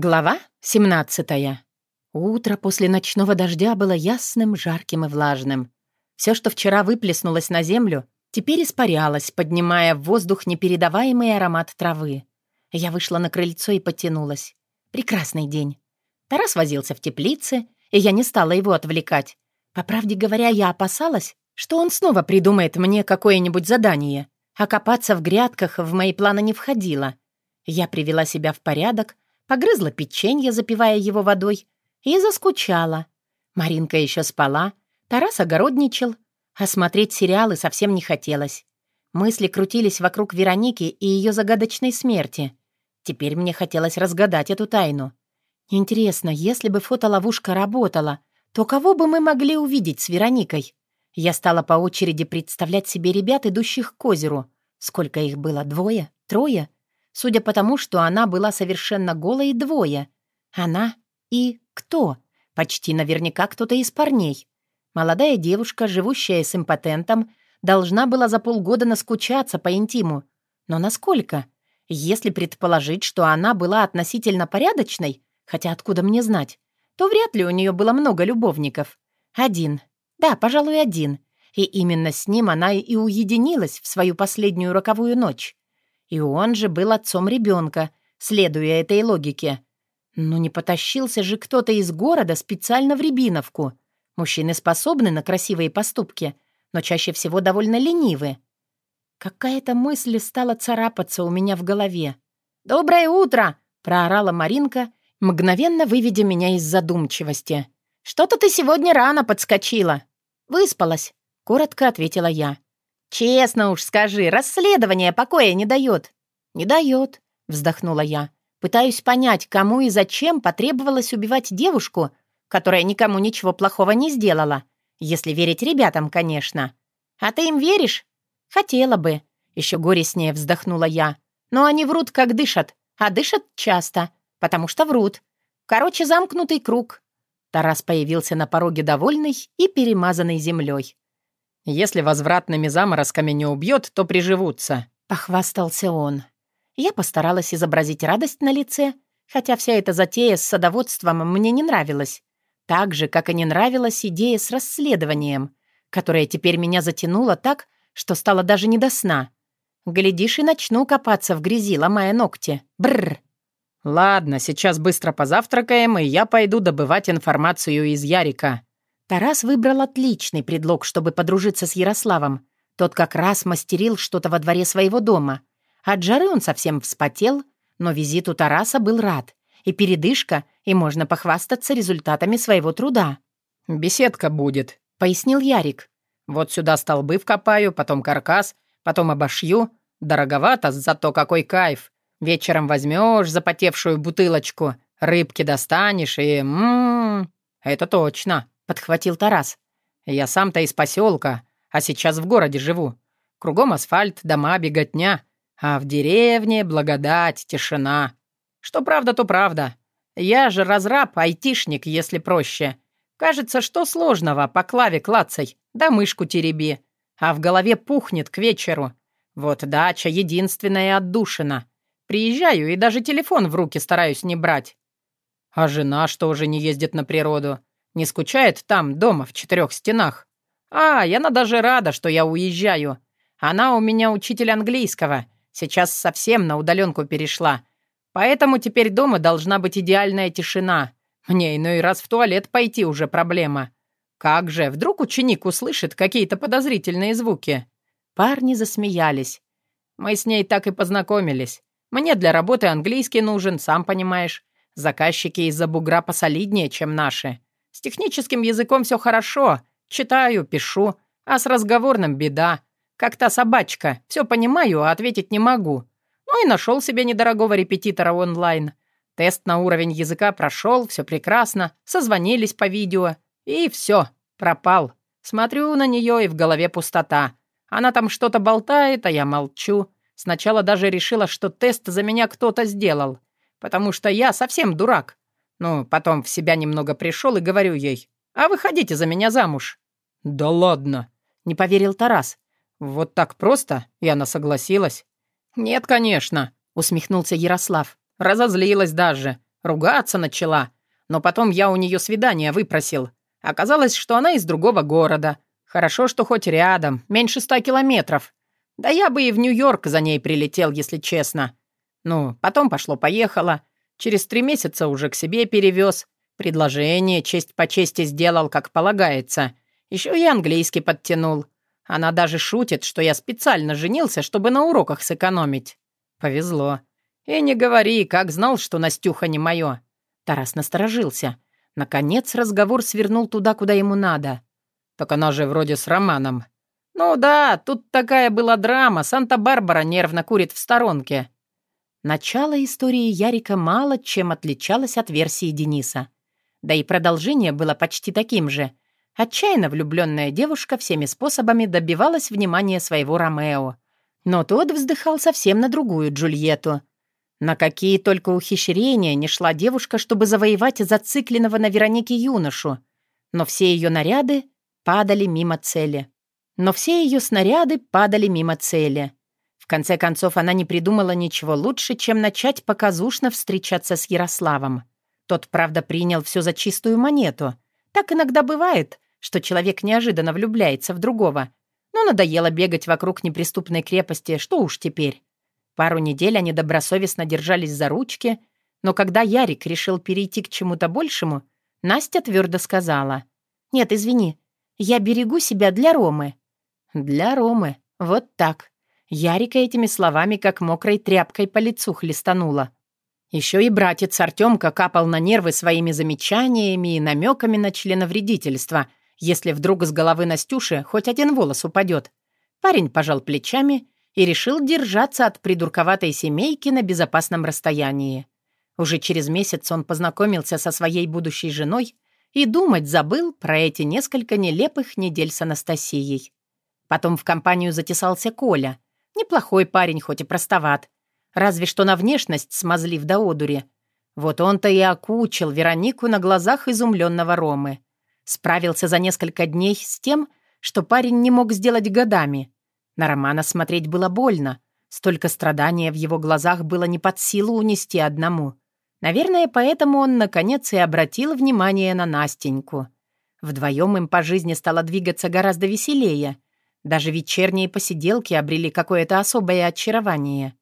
Глава 17. Утро после ночного дождя было ясным, жарким и влажным. Все, что вчера выплеснулось на землю, теперь испарялось, поднимая в воздух непередаваемый аромат травы. Я вышла на крыльцо и потянулась. Прекрасный день. Тарас возился в теплице, и я не стала его отвлекать. По правде говоря, я опасалась, что он снова придумает мне какое-нибудь задание, а копаться в грядках в мои планы не входило. Я привела себя в порядок, погрызла печенье, запивая его водой, и заскучала. Маринка еще спала, Тарас огородничал, а смотреть сериалы совсем не хотелось. Мысли крутились вокруг Вероники и ее загадочной смерти. Теперь мне хотелось разгадать эту тайну. Интересно, если бы фотоловушка работала, то кого бы мы могли увидеть с Вероникой? Я стала по очереди представлять себе ребят, идущих к озеру. Сколько их было? Двое? Трое? Судя по тому, что она была совершенно голой, двое. Она и кто? Почти наверняка кто-то из парней. Молодая девушка, живущая с импотентом, должна была за полгода наскучаться по интиму. Но насколько? Если предположить, что она была относительно порядочной, хотя откуда мне знать, то вряд ли у нее было много любовников. Один. Да, пожалуй, один. И именно с ним она и уединилась в свою последнюю роковую ночь. И он же был отцом ребенка, следуя этой логике. Но не потащился же кто-то из города специально в Рябиновку. Мужчины способны на красивые поступки, но чаще всего довольно ленивы. Какая-то мысль стала царапаться у меня в голове. «Доброе утро!» — проорала Маринка, мгновенно выведя меня из задумчивости. «Что-то ты сегодня рано подскочила». «Выспалась», — коротко ответила я. «Честно уж скажи, расследование покоя не дает». «Не дает», — вздохнула я. «Пытаюсь понять, кому и зачем потребовалось убивать девушку, которая никому ничего плохого не сделала. Если верить ребятам, конечно. А ты им веришь?» «Хотела бы», — еще горестнее вздохнула я. «Но они врут, как дышат, а дышат часто, потому что врут. Короче, замкнутый круг». Тарас появился на пороге довольный и перемазанный землей. Если возвратными заморозками не убьет, то приживутся», — похвастался он. Я постаралась изобразить радость на лице, хотя вся эта затея с садоводством мне не нравилась. Так же, как и не нравилась идея с расследованием, которая теперь меня затянула так, что стало даже не до сна. Глядишь, и начну копаться в грязи, ломая ногти. Бррр. «Ладно, сейчас быстро позавтракаем, и я пойду добывать информацию из Ярика», Тарас выбрал отличный предлог, чтобы подружиться с Ярославом. Тот как раз мастерил что-то во дворе своего дома. От жары он совсем вспотел, но визиту Тараса был рад. И передышка, и можно похвастаться результатами своего труда. «Беседка будет», — пояснил Ярик. «Вот сюда столбы вкопаю, потом каркас, потом обошью. Дороговато, зато какой кайф. Вечером возьмешь запотевшую бутылочку, рыбки достанешь и... Ммм, это точно» подхватил Тарас. «Я сам-то из поселка, а сейчас в городе живу. Кругом асфальт, дома, беготня, а в деревне благодать, тишина. Что правда, то правда. Я же разраб, айтишник, если проще. Кажется, что сложного, по клаве клацай, да мышку тереби, а в голове пухнет к вечеру. Вот дача единственная отдушина. Приезжаю и даже телефон в руки стараюсь не брать. А жена что же не ездит на природу? Не скучает там, дома, в четырех стенах? А, и она даже рада, что я уезжаю. Она у меня учитель английского. Сейчас совсем на удаленку перешла. Поэтому теперь дома должна быть идеальная тишина. Мне иной раз в туалет пойти уже проблема. Как же, вдруг ученик услышит какие-то подозрительные звуки?» Парни засмеялись. «Мы с ней так и познакомились. Мне для работы английский нужен, сам понимаешь. Заказчики из-за бугра посолиднее, чем наши. С техническим языком все хорошо. Читаю, пишу. А с разговорным беда. Как та собачка. Все понимаю, а ответить не могу. Ну и нашел себе недорогого репетитора онлайн. Тест на уровень языка прошел, все прекрасно. Созвонились по видео. И все, пропал. Смотрю на нее, и в голове пустота. Она там что-то болтает, а я молчу. Сначала даже решила, что тест за меня кто-то сделал. Потому что я совсем дурак. Ну, потом в себя немного пришел и говорю ей, «А выходите за меня замуж». «Да ладно», — не поверил Тарас. «Вот так просто?» И она согласилась. «Нет, конечно», — усмехнулся Ярослав. «Разозлилась даже. Ругаться начала. Но потом я у нее свидание выпросил. Оказалось, что она из другого города. Хорошо, что хоть рядом, меньше ста километров. Да я бы и в Нью-Йорк за ней прилетел, если честно. Ну, потом пошло-поехало. Через три месяца уже к себе перевез. Предложение честь по чести сделал, как полагается. Еще и английский подтянул. Она даже шутит, что я специально женился, чтобы на уроках сэкономить. Повезло. И не говори, как знал, что Настюха не мое. Тарас насторожился. Наконец разговор свернул туда, куда ему надо. Так она же вроде с Романом. Ну да, тут такая была драма. Санта-Барбара нервно курит в сторонке. Начало истории Ярика мало чем отличалось от версии Дениса. Да и продолжение было почти таким же. Отчаянно влюбленная девушка всеми способами добивалась внимания своего Ромео. Но тот вздыхал совсем на другую Джульетту. На какие только ухищрения не шла девушка, чтобы завоевать зацикленного на Веронике юношу. Но все ее наряды падали мимо цели. Но все ее снаряды падали мимо цели конце концов, она не придумала ничего лучше, чем начать показушно встречаться с Ярославом. Тот, правда, принял все за чистую монету. Так иногда бывает, что человек неожиданно влюбляется в другого. Но надоело бегать вокруг неприступной крепости, что уж теперь. Пару недель они добросовестно держались за ручки, но когда Ярик решил перейти к чему-то большему, Настя твердо сказала. «Нет, извини, я берегу себя для Ромы». «Для Ромы. Вот так. Ярика этими словами как мокрой тряпкой по лицу хлестанула. Еще и братец Артемка капал на нервы своими замечаниями и намеками на членовредительство, если вдруг с головы Настюши хоть один волос упадет. Парень пожал плечами и решил держаться от придурковатой семейки на безопасном расстоянии. Уже через месяц он познакомился со своей будущей женой и думать забыл про эти несколько нелепых недель с Анастасией. Потом в компанию затесался Коля — Неплохой парень, хоть и простоват. Разве что на внешность смазлив до одури. Вот он-то и окучил Веронику на глазах изумленного Ромы. Справился за несколько дней с тем, что парень не мог сделать годами. На Романа смотреть было больно. Столько страдания в его глазах было не под силу унести одному. Наверное, поэтому он, наконец, и обратил внимание на Настеньку. Вдвоем им по жизни стало двигаться гораздо веселее — даже вечерние посиделки обрели какое-то особое очарование.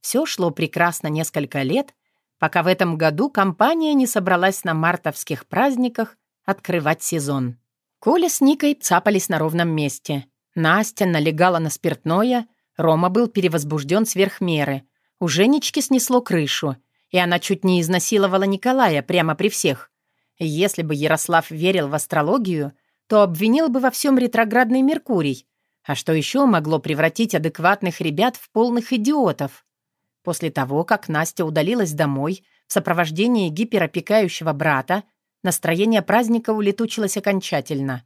Все шло прекрасно несколько лет, пока в этом году компания не собралась на мартовских праздниках открывать сезон. Коля с Никой цапались на ровном месте. Настя налегала на спиртное, Рома был перевозбужден сверх меры. У Женечки снесло крышу, и она чуть не изнасиловала Николая прямо при всех. Если бы Ярослав верил в астрологию, то обвинил бы во всем ретроградный Меркурий, а что еще могло превратить адекватных ребят в полных идиотов? После того, как Настя удалилась домой в сопровождении гиперопекающего брата, настроение праздника улетучилось окончательно.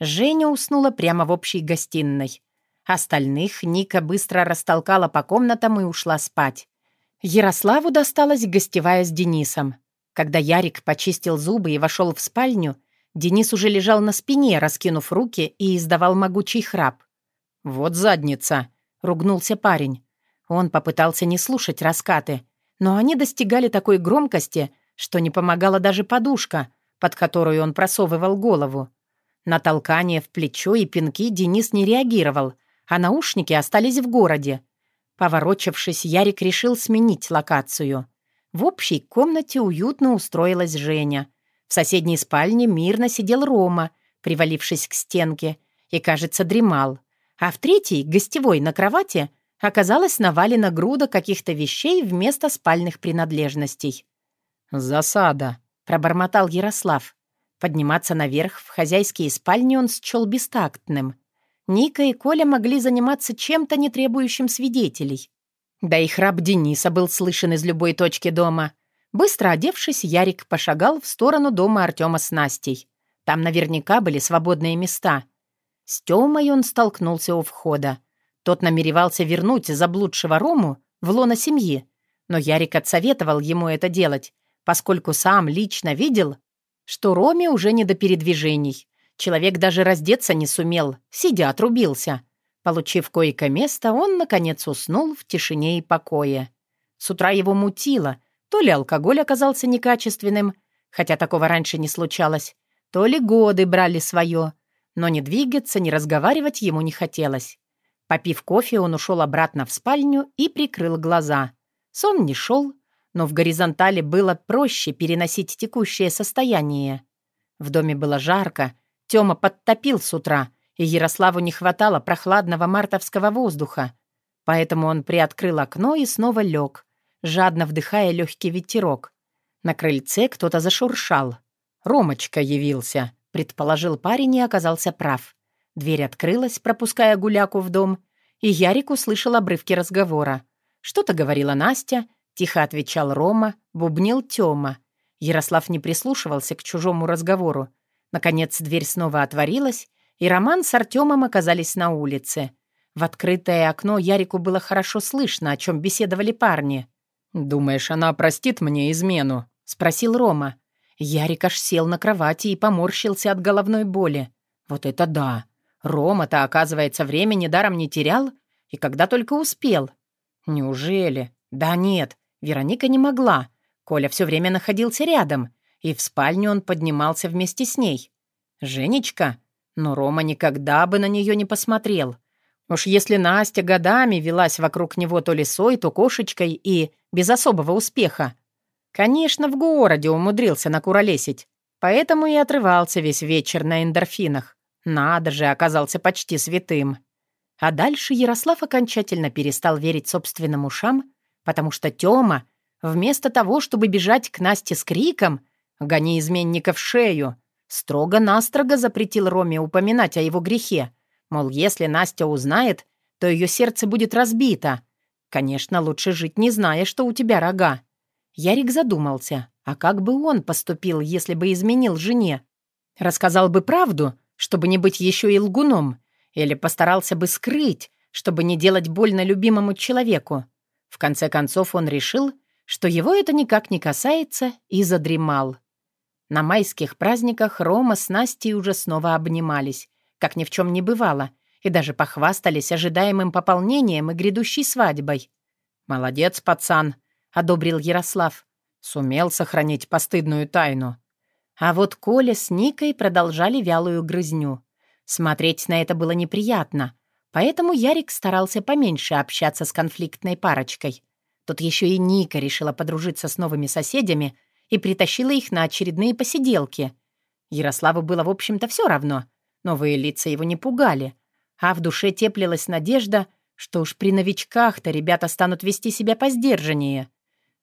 Женя уснула прямо в общей гостиной. Остальных Ника быстро растолкала по комнатам и ушла спать. Ярославу досталась гостевая с Денисом. Когда Ярик почистил зубы и вошел в спальню, Денис уже лежал на спине, раскинув руки и издавал могучий храп. «Вот задница!» — ругнулся парень. Он попытался не слушать раскаты, но они достигали такой громкости, что не помогала даже подушка, под которую он просовывал голову. На толкание в плечо и пинки Денис не реагировал, а наушники остались в городе. Поворочившись, Ярик решил сменить локацию. В общей комнате уютно устроилась Женя. В соседней спальне мирно сидел Рома, привалившись к стенке, и, кажется, дремал а в третьей, гостевой, на кровати, оказалась навалена груда каких-то вещей вместо спальных принадлежностей. «Засада», — пробормотал Ярослав. Подниматься наверх в хозяйские спальни он счел бестактным. Ника и Коля могли заниматься чем-то, не требующим свидетелей. Да и храп Дениса был слышен из любой точки дома. Быстро одевшись, Ярик пошагал в сторону дома Артема с Настей. Там наверняка были свободные места. С Тёмой он столкнулся у входа. Тот намеревался вернуть заблудшего Рому в лоно семьи, но Ярик отсоветовал ему это делать, поскольку сам лично видел, что Роме уже не до передвижений. Человек даже раздеться не сумел, сидя отрубился. Получив койко-место, он, наконец, уснул в тишине и покое. С утра его мутило, То ли алкоголь оказался некачественным, хотя такого раньше не случалось, то ли годы брали свое, но ни двигаться, ни разговаривать ему не хотелось. Попив кофе, он ушел обратно в спальню и прикрыл глаза. Сон не шел, но в горизонтали было проще переносить текущее состояние. В доме было жарко, Тёма подтопил с утра, и Ярославу не хватало прохладного мартовского воздуха. Поэтому он приоткрыл окно и снова лег, жадно вдыхая легкий ветерок. На крыльце кто-то зашуршал. «Ромочка явился», — предположил парень и оказался прав. Дверь открылась, пропуская гуляку в дом, и Ярик услышал обрывки разговора. Что-то говорила Настя, тихо отвечал Рома, бубнил Тёма. Ярослав не прислушивался к чужому разговору. Наконец дверь снова отворилась, и Роман с Артемом оказались на улице. В открытое окно Ярику было хорошо слышно, о чем беседовали парни. «Думаешь, она простит мне измену?» — спросил Рома. Ярик аж сел на кровати и поморщился от головной боли. «Вот это да! Рома-то, оказывается, времени даром не терял, и когда только успел. Неужели? Да нет, Вероника не могла. Коля все время находился рядом, и в спальню он поднимался вместе с ней. Женечка? Но Рома никогда бы на нее не посмотрел. Уж если Настя годами велась вокруг него то лисой, то кошечкой и без особого успеха. Конечно, в городе умудрился накуролесить, поэтому и отрывался весь вечер на эндорфинах. Надо же, оказался почти святым. А дальше Ярослав окончательно перестал верить собственным ушам, потому что Тёма, вместо того, чтобы бежать к Насте с криком «Гони изменника в шею!», строго-настрого запретил Роме упоминать о его грехе. Мол, если Настя узнает, то ее сердце будет разбито. Конечно, лучше жить, не зная, что у тебя рога. Ярик задумался, а как бы он поступил, если бы изменил жене? Рассказал бы правду, чтобы не быть еще и лгуном, или постарался бы скрыть, чтобы не делать больно любимому человеку. В конце концов он решил, что его это никак не касается, и задремал. На майских праздниках Рома с Настей уже снова обнимались, как ни в чем не бывало, и даже похвастались ожидаемым пополнением и грядущей свадьбой. «Молодец, пацан», — одобрил Ярослав. Сумел сохранить постыдную тайну. А вот Коля с Никой продолжали вялую грызню. Смотреть на это было неприятно, поэтому Ярик старался поменьше общаться с конфликтной парочкой. Тут еще и Ника решила подружиться с новыми соседями и притащила их на очередные посиделки. Ярославу было, в общем-то, все равно. Новые лица его не пугали. А в душе теплилась надежда, что уж при новичках-то ребята станут вести себя посдержаннее.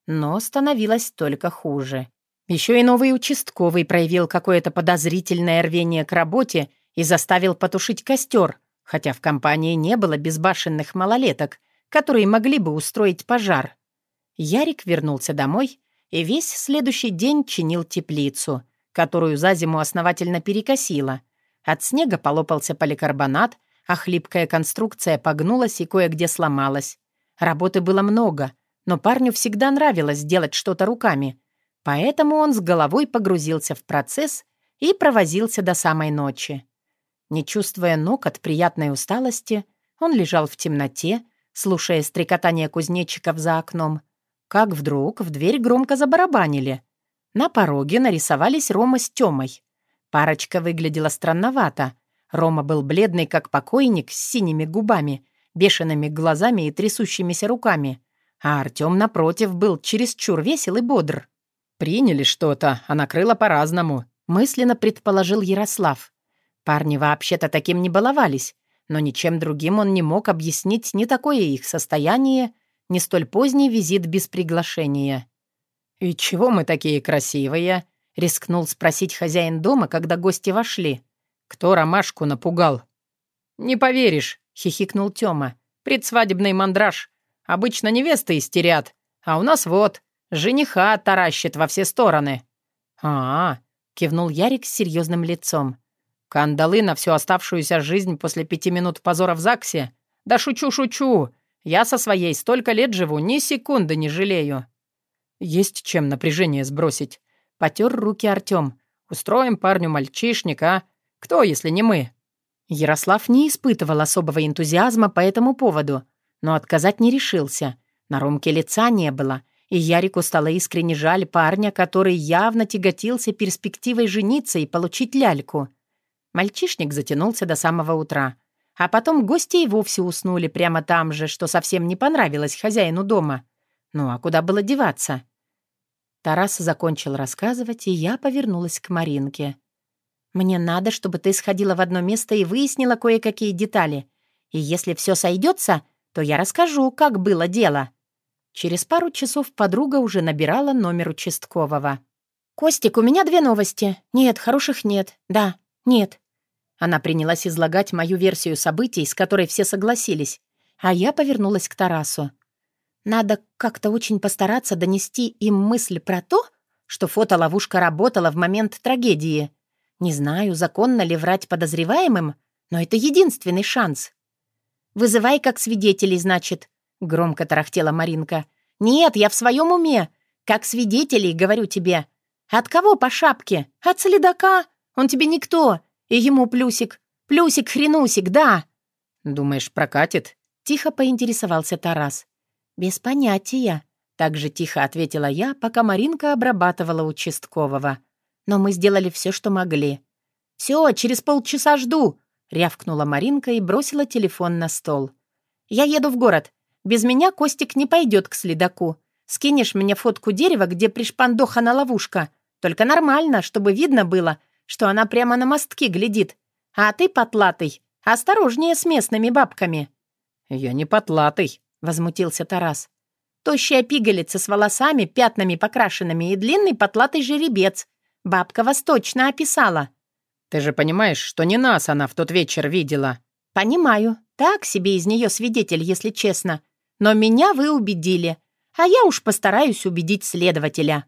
Но становилось только хуже. Еще и новый участковый проявил какое-то подозрительное рвение к работе и заставил потушить костер, хотя в компании не было безбашенных малолеток, которые могли бы устроить пожар. Ярик вернулся домой и весь следующий день чинил теплицу, которую за зиму основательно перекосило. От снега полопался поликарбонат, а хлипкая конструкция погнулась и кое-где сломалась. Работы было много, но парню всегда нравилось делать что-то руками — Поэтому он с головой погрузился в процесс и провозился до самой ночи. Не чувствуя ног от приятной усталости, он лежал в темноте, слушая стрекотание кузнечиков за окном, как вдруг в дверь громко забарабанили. На пороге нарисовались Рома с Тёмой. Парочка выглядела странновато. Рома был бледный, как покойник, с синими губами, бешеными глазами и трясущимися руками, а Артём, напротив, был чересчур весел и бодр. «Приняли что-то, а накрыло по-разному», — мысленно предположил Ярослав. Парни вообще-то таким не баловались, но ничем другим он не мог объяснить ни такое их состояние, ни столь поздний визит без приглашения. «И чего мы такие красивые?» — рискнул спросить хозяин дома, когда гости вошли. «Кто ромашку напугал?» «Не поверишь», — хихикнул Тёма. «Предсвадебный мандраж. Обычно невесты истерят, а у нас вот, Жениха таращит во все стороны». «А-а», — кивнул Ярик с серьезным лицом. «Кандалы на всю оставшуюся жизнь после пяти минут позора в ЗАГСе? Да шучу-шучу. Я со своей столько лет живу, ни секунды не жалею». «Есть чем напряжение сбросить». Потер руки Артем. «Устроим парню мальчишник, а? Кто, если не мы?» Ярослав не испытывал особого энтузиазма по этому поводу, но отказать не решился. На Ромке лица не было, И Ярику стало искренне жаль парня, который явно тяготился перспективой жениться и получить ляльку. Мальчишник затянулся до самого утра. А потом гости и вовсе уснули прямо там же, что совсем не понравилось хозяину дома. Ну а куда было деваться? Тарас закончил рассказывать, и я повернулась к Маринке. «Мне надо, чтобы ты сходила в одно место и выяснила кое-какие детали. И если все сойдется, то я расскажу, как было дело». Через пару часов подруга уже набирала номер участкового. «Костик, у меня две новости. Нет, хороших нет. Да, нет». Она принялась излагать мою версию событий, с которой все согласились, а я повернулась к Тарасу. «Надо как-то очень постараться донести им мысль про то, что фотоловушка работала в момент трагедии. Не знаю, законно ли врать подозреваемым, но это единственный шанс». «Вызывай как свидетелей, значит», — громко тарахтела Маринка. «Нет, я в своем уме. Как свидетелей, говорю тебе. От кого по шапке? От следака? Он тебе никто. И ему плюсик. Плюсик-хренусик, да!» «Думаешь, прокатит?» — тихо поинтересовался Тарас. «Без понятия», — так же тихо ответила я, пока Маринка обрабатывала участкового. «Но мы сделали все, что могли». «Все, через полчаса жду», — рявкнула Маринка и бросила телефон на стол. «Я еду в город. Без меня Костик не пойдет к следаку. Скинешь мне фотку дерева, где пришпандохана ловушка. Только нормально, чтобы видно было, что она прямо на мостки глядит. А ты, потлатый, осторожнее с местными бабками». «Я не потлатый», — возмутился Тарас. «Тощая пигалица с волосами, пятнами покрашенными и длинный потлатый жеребец. Бабка вас точно описала». «Ты же понимаешь, что не нас она в тот вечер видела». «Понимаю. Так себе из нее свидетель, если честно. Но меня вы убедили, а я уж постараюсь убедить следователя».